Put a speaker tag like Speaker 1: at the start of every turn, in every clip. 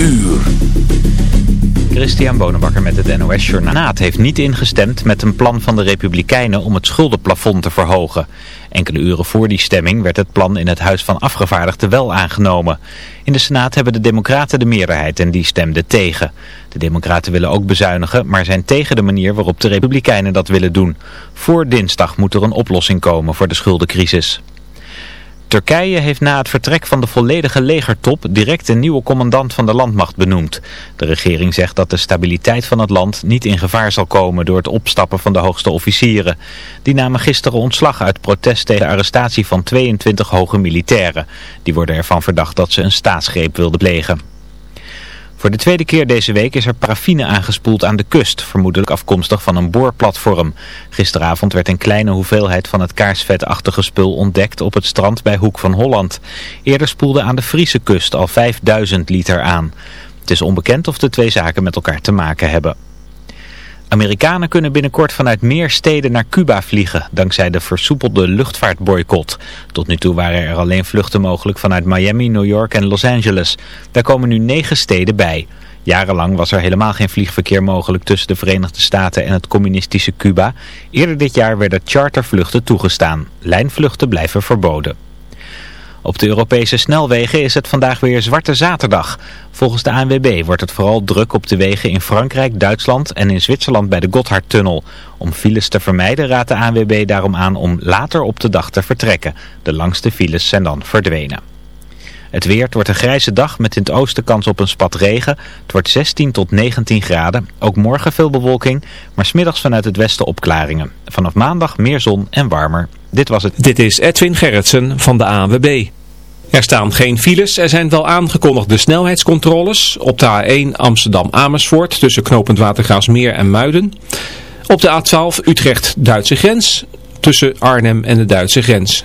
Speaker 1: uur.
Speaker 2: Christian Bonenbakker met het NOS Journaal. Heeft niet ingestemd met een plan van de Republikeinen om het schuldenplafond te verhogen. Enkele uren voor die stemming werd het plan in het Huis van Afgevaardigden wel aangenomen. In de Senaat hebben de Democraten de meerderheid en die stemden tegen. De Democraten willen ook bezuinigen, maar zijn tegen de manier waarop de Republikeinen dat willen doen. Voor dinsdag moet er een oplossing komen voor de schuldencrisis. Turkije heeft na het vertrek van de volledige legertop direct een nieuwe commandant van de landmacht benoemd. De regering zegt dat de stabiliteit van het land niet in gevaar zal komen door het opstappen van de hoogste officieren. Die namen gisteren ontslag uit protest tegen de arrestatie van 22 hoge militairen. Die worden ervan verdacht dat ze een staatsgreep wilden plegen. Voor de tweede keer deze week is er paraffine aangespoeld aan de kust, vermoedelijk afkomstig van een boorplatform. Gisteravond werd een kleine hoeveelheid van het kaarsvetachtige spul ontdekt op het strand bij Hoek van Holland. Eerder spoelde aan de Friese kust al 5000 liter aan. Het is onbekend of de twee zaken met elkaar te maken hebben. Amerikanen kunnen binnenkort vanuit meer steden naar Cuba vliegen, dankzij de versoepelde luchtvaartboycott. Tot nu toe waren er alleen vluchten mogelijk vanuit Miami, New York en Los Angeles. Daar komen nu negen steden bij. Jarenlang was er helemaal geen vliegverkeer mogelijk tussen de Verenigde Staten en het communistische Cuba. Eerder dit jaar werden chartervluchten toegestaan. Lijnvluchten blijven verboden. Op de Europese snelwegen is het vandaag weer Zwarte Zaterdag. Volgens de ANWB wordt het vooral druk op de wegen in Frankrijk, Duitsland en in Zwitserland bij de Gotthardtunnel. Om files te vermijden raadt de ANWB daarom aan om later op de dag te vertrekken. De langste files zijn dan verdwenen. Het weer, het wordt een grijze dag met in het oosten kans op een spat regen. Het wordt 16 tot 19 graden. Ook morgen veel bewolking, maar smiddags vanuit het westen opklaringen. Vanaf maandag meer zon en warmer. Dit was het.
Speaker 3: Dit is Edwin Gerritsen van de ANWB. Er staan geen files. Er zijn wel aangekondigde snelheidscontroles op de A1 Amsterdam-Amersfoort tussen knooppunt en Muiden. Op de A12 Utrecht-Duitse grens tussen Arnhem en de Duitse grens.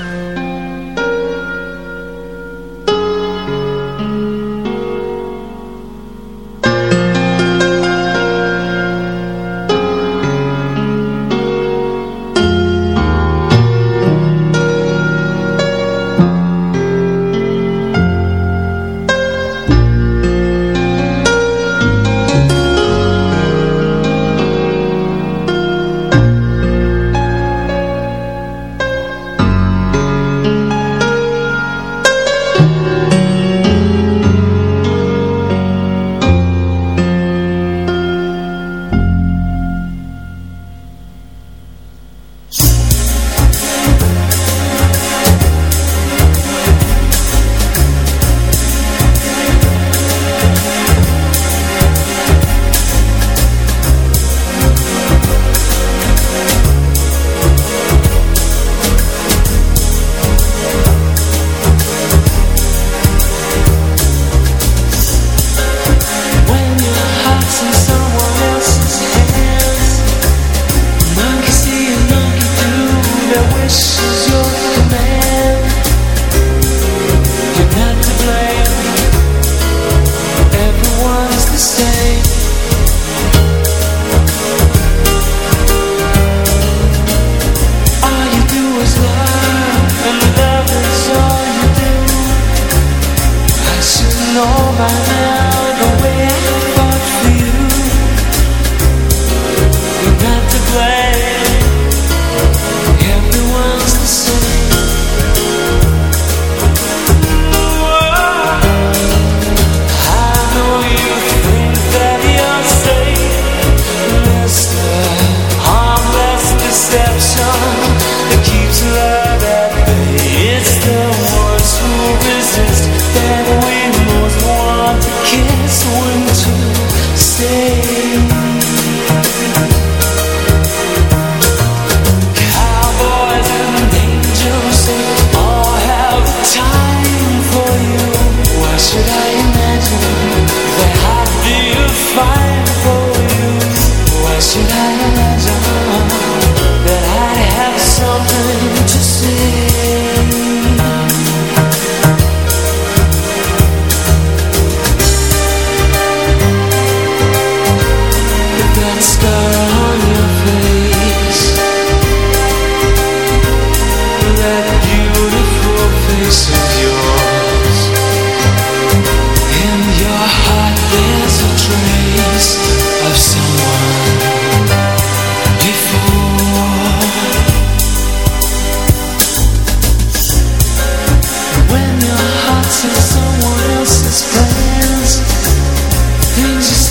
Speaker 4: kiss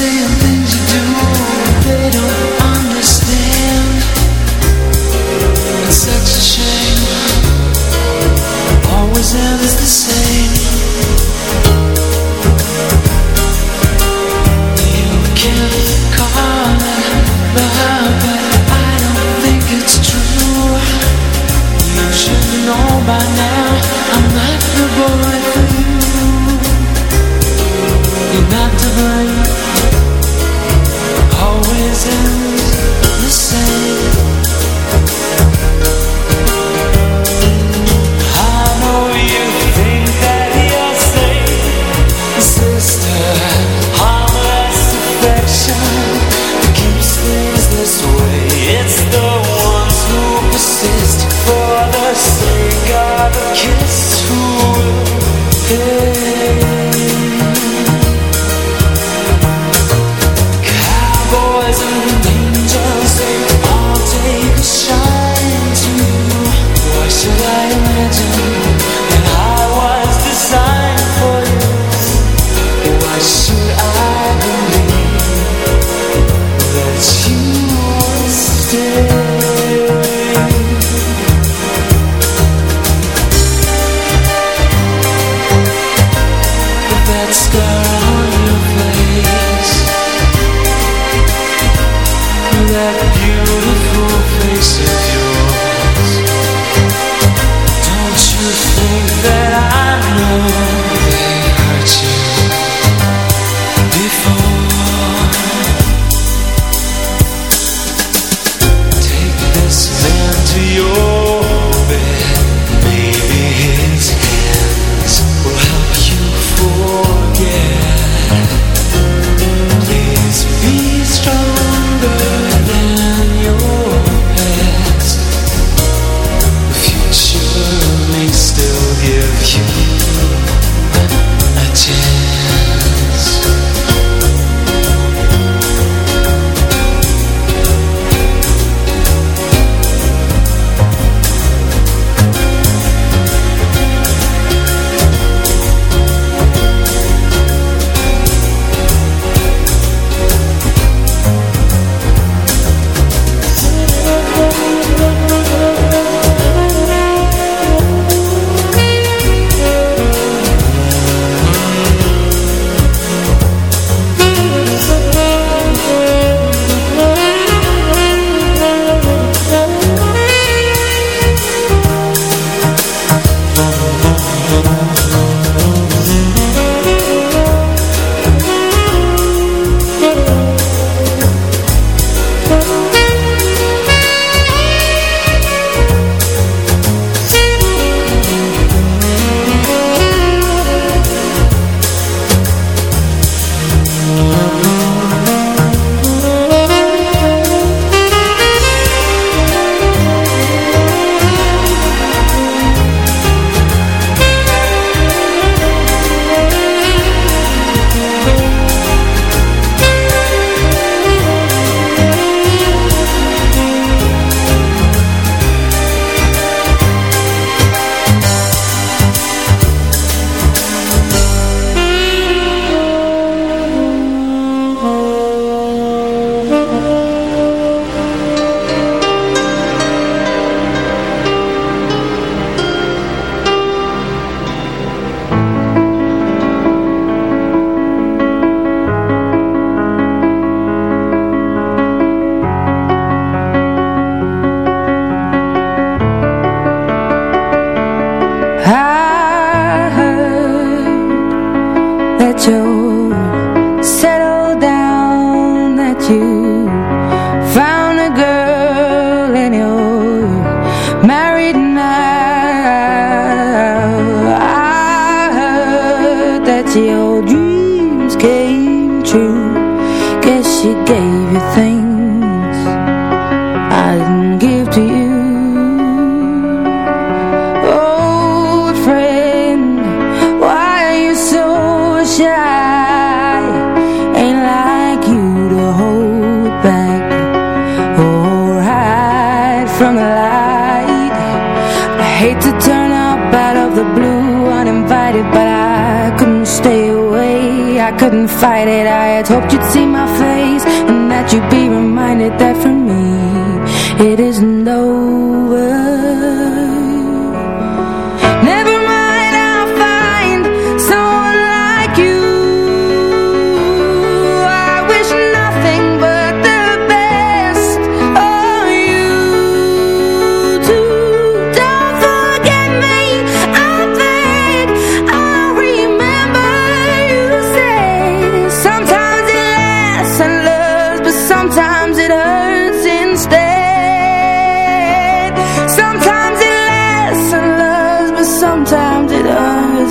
Speaker 4: Say the things you
Speaker 5: do.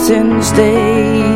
Speaker 5: mountains day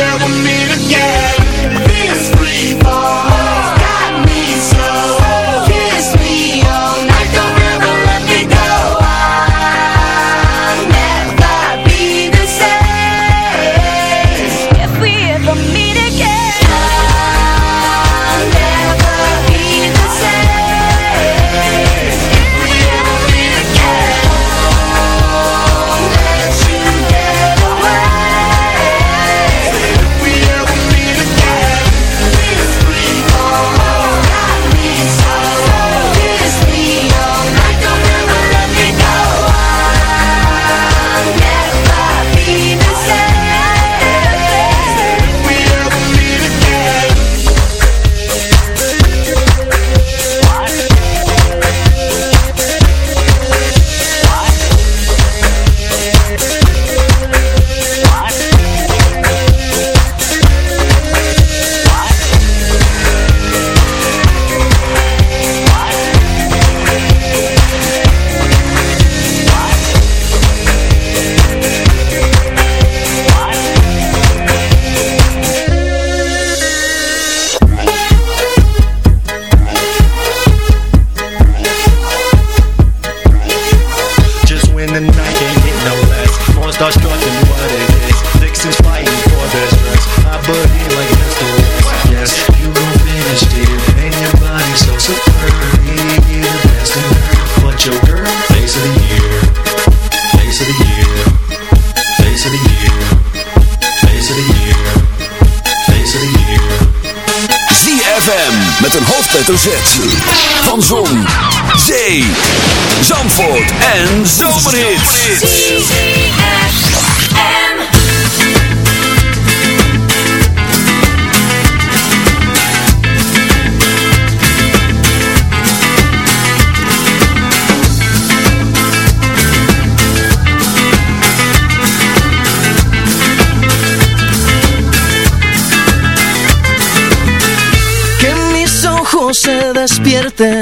Speaker 5: ever meet again, this
Speaker 1: Zee, Zandvoort en Zomerhits.
Speaker 6: Que mis ojos se despierten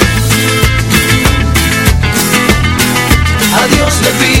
Speaker 6: Dios le pido.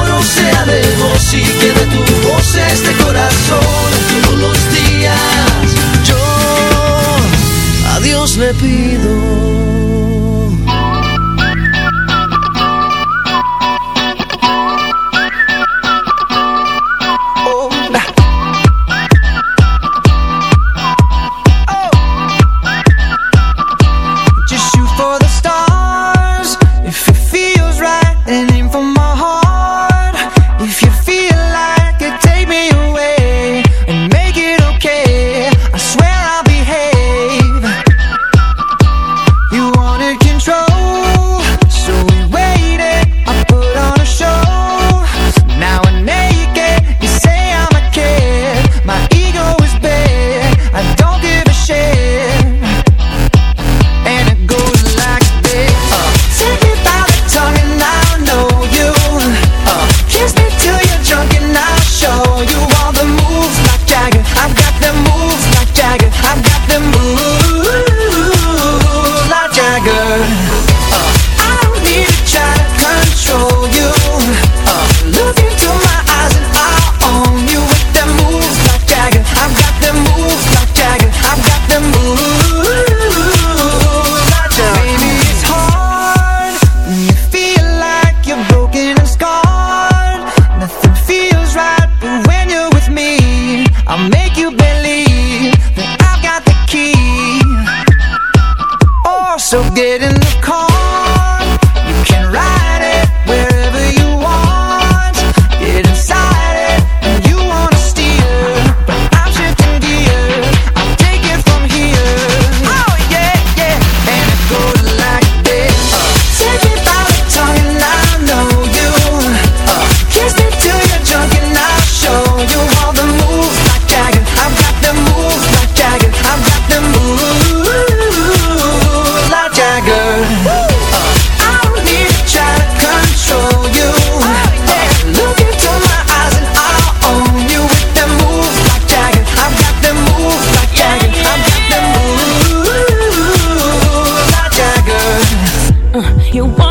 Speaker 6: de tu voz este corazón. Todos los días yo a Dios le pido.
Speaker 7: You want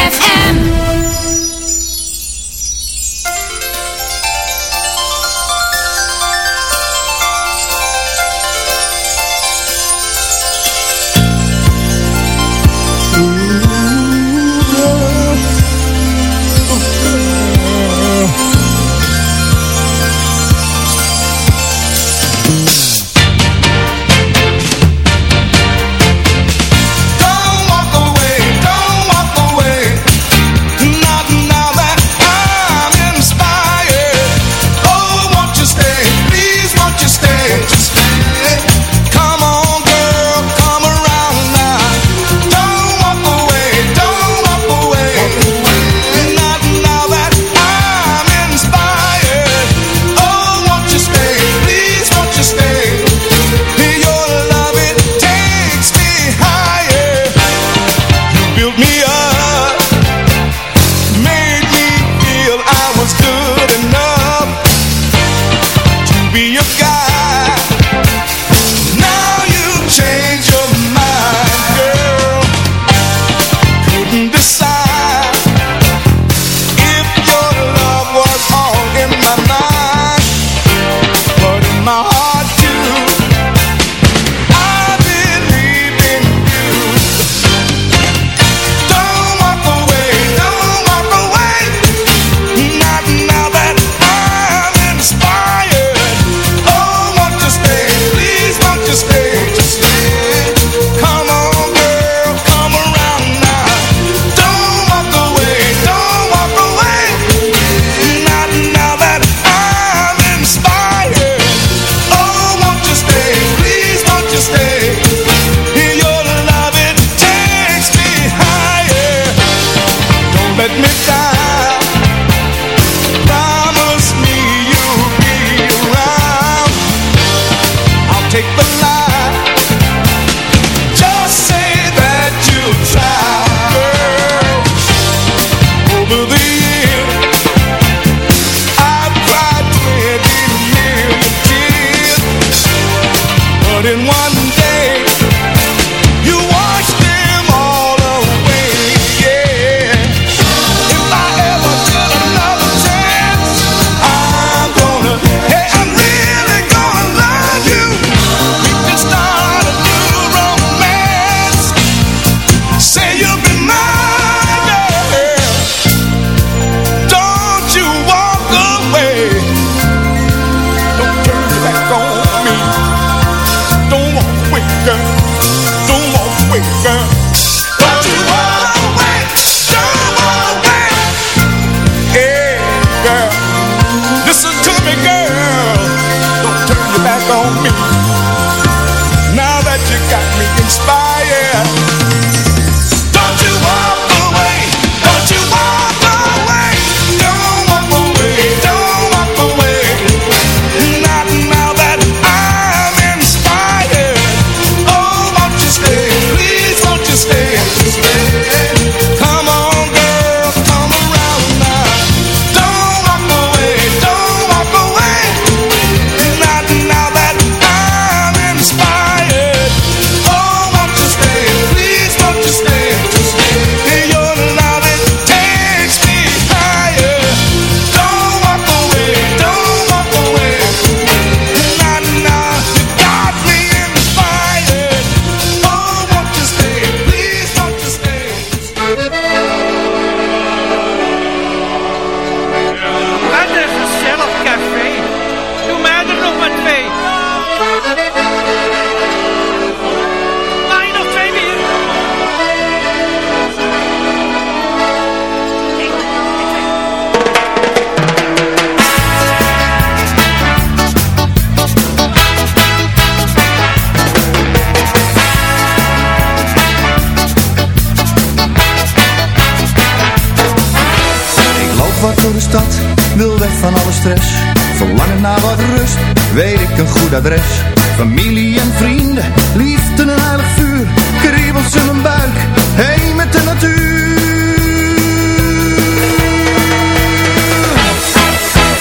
Speaker 8: stad, wil weg van alle stress. Verlangen naar wat rust, weet ik een goed adres. Familie en vrienden, liefde en een heilig vuur. Kriebels in mijn buik, heen met de natuur.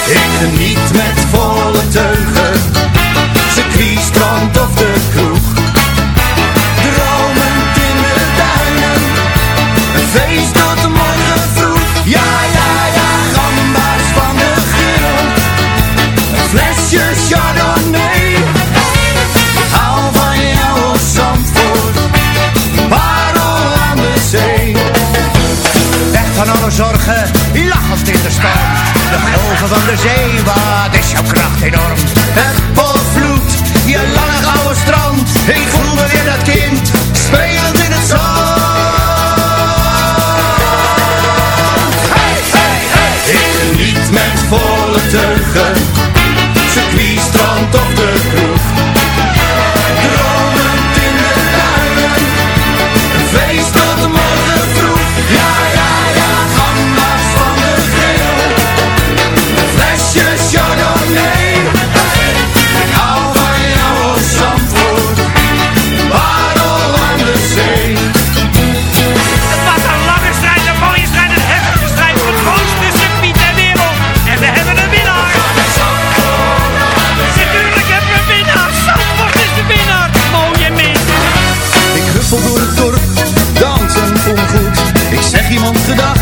Speaker 8: Ik geniet met volle teugen
Speaker 9: zorgen, lachend in de storm. De golven van de zee, wat
Speaker 10: is jouw kracht enorm? Het
Speaker 9: volvloed, je niemand gedacht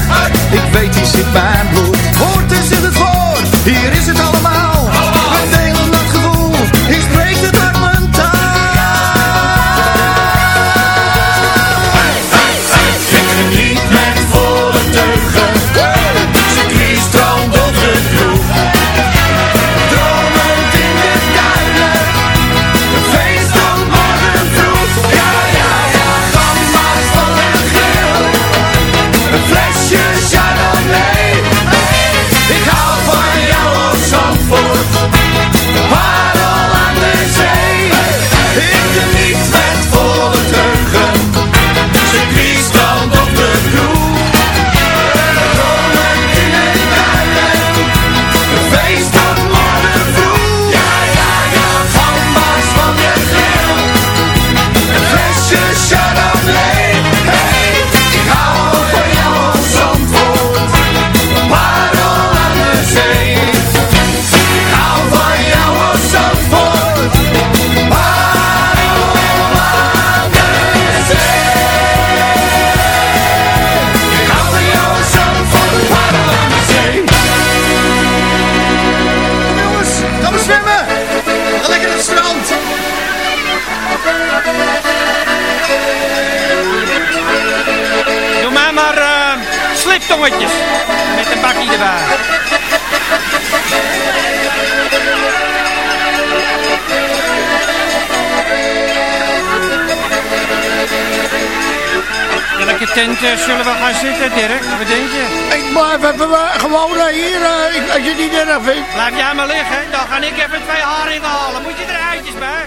Speaker 9: haringen halen. Moet je er eitjes bij?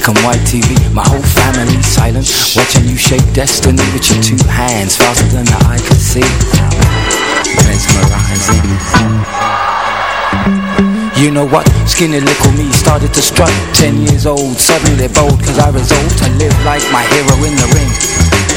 Speaker 11: black and white TV My whole family silent Watching you shape destiny with your two hands Faster than the eye can see. Mesmerizing. You know what? Skinny little me started to strut. Ten years old, suddenly bold Cause I resolved to live like my hero in the ring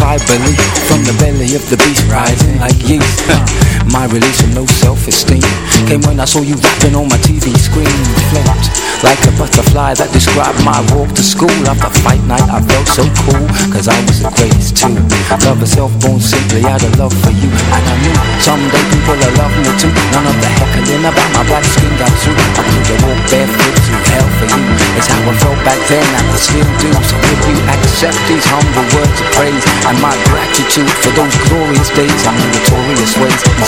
Speaker 11: belief From the belly of the beast rising like yeast My release of no self-esteem. Came when I saw you rapping on my TV screen. Flipped like a butterfly that described my walk to school. After fight night I felt so cool Cause I was the greatest too. Love herself born simply out of love for you. And I knew someday people will love me too. None of the heckling about my black skin got through I could walk barefoot through hell for you. It's how I felt back then I still do. So if you accept these humble words of praise And my gratitude for those glorious days and notorious ways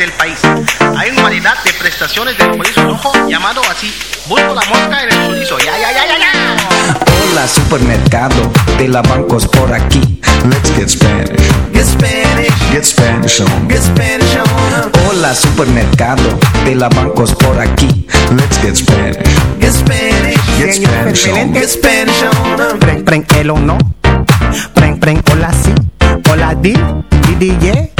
Speaker 12: del país. Hay una variedad de prestaciones del chorizo rojo llamado así. Busco la mosca en el chorizo. Ya, ya, ya, ya, ya.
Speaker 2: Hola supermercado de la bancos por aquí.
Speaker 13: Let's get Spanish.
Speaker 2: Get Spanish.
Speaker 13: Get Spanish on.
Speaker 2: Get Spanish on. Hola supermercado de la bancos por aquí.
Speaker 13: Let's get Spanish.
Speaker 2: Get Spanish.
Speaker 13: Get Spanish on.
Speaker 2: Get Spanish on.
Speaker 14: Preng, preng, el o no. Preng, preng, hola si. Hola di, di, di, yeah.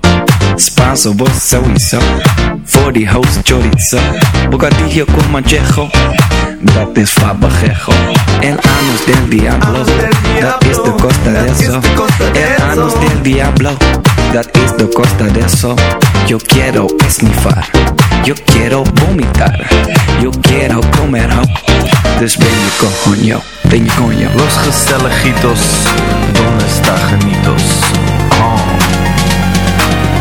Speaker 2: Spanso, vos die house chorizo. Bocadillo con manchejo. Dat is fabajejo. El anus del diablo. Dat is de costa de eso. El anus del diablo. Dat is de costa de eso. Yo quiero esnifar. Yo quiero vomitar. Yo quiero comer ho. Dus ben je coño. Ben je coño.
Speaker 15: Los Gestelejitos, ¿dónde está Janitos?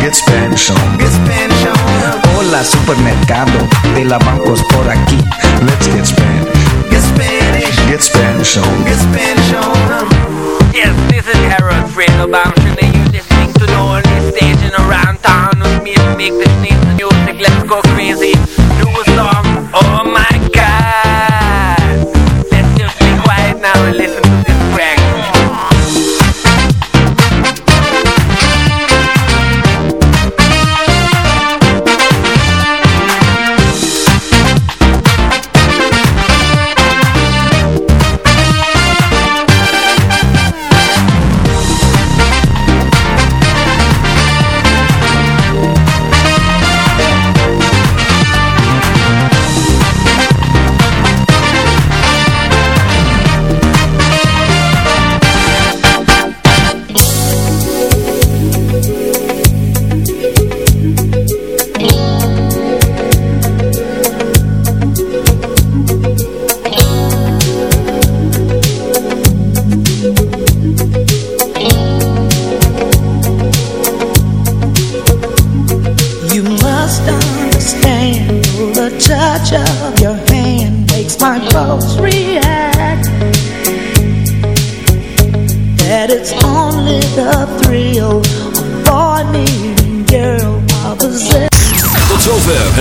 Speaker 2: Get Spanish.
Speaker 13: Get Spanish on.
Speaker 2: Get Spanish on. Hola supermercado de la bancos por aquí.
Speaker 13: Let's get Spanish.
Speaker 2: Get Spanish.
Speaker 13: Get Spanish on.
Speaker 2: Get Spanish on.
Speaker 16: Yes, this is Harold Fredelbaum. And you're listening to the only station around town with me to make this nice music. Let's go crazy. Do a song. Oh my